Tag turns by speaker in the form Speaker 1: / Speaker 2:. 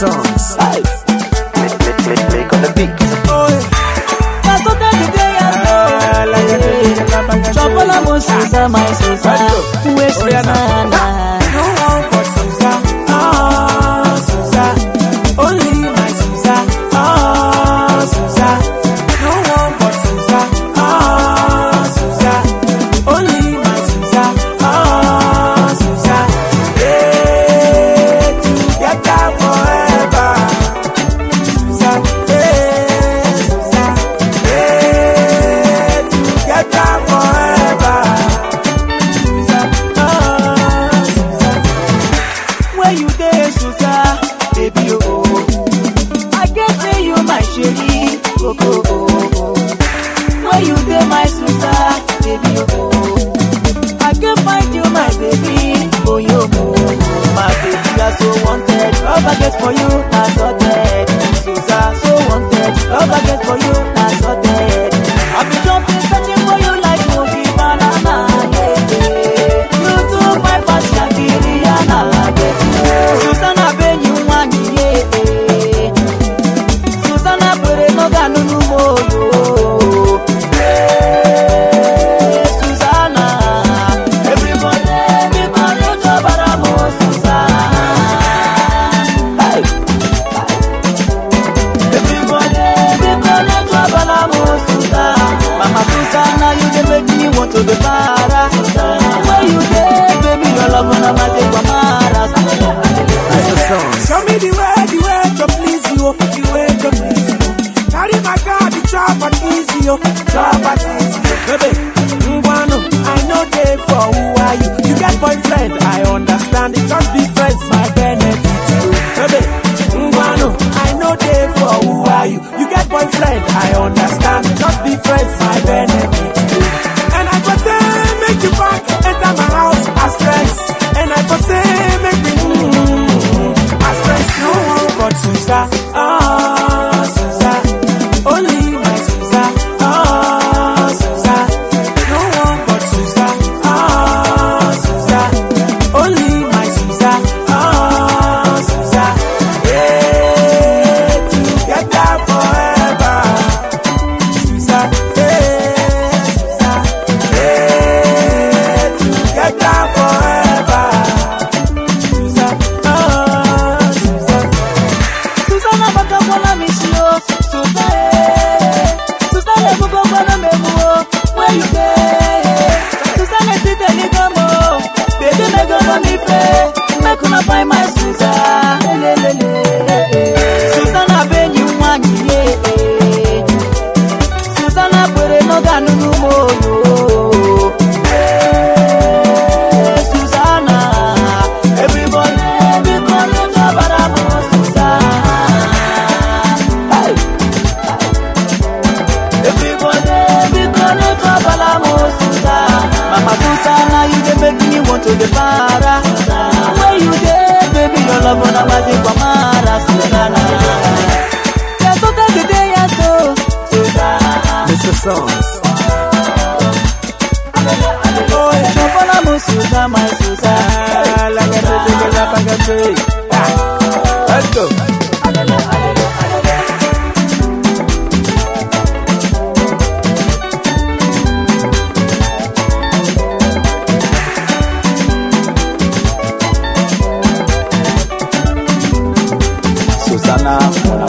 Speaker 1: songs.
Speaker 2: Hey.
Speaker 3: Make, make, make, make on the beat.
Speaker 2: That's what I do, yeah, so. Chopola mo Susa, my Where you there, my? Baby. I can find you, my baby. Oh. My baby, are so wanted. Love I get for you, to
Speaker 1: please you, the way to please you. Carry my car, the chop at easy, yo. chop at easy. Baby, Ngwano, I know they for who are you. You get boyfriend, I understand it, just be friends, my benefit. Baby, Ngwano, I know they for who are you. You get boyfriend, I understand, just be friends, my benefit. for me, play. Make una buy my
Speaker 2: to the para. Where you there, baby, your love on a body for Mara. There's something the day I saw. Mr. Songs. Oh, it's up on a Susan, my Susan. Like a baby, like get
Speaker 1: baby. sana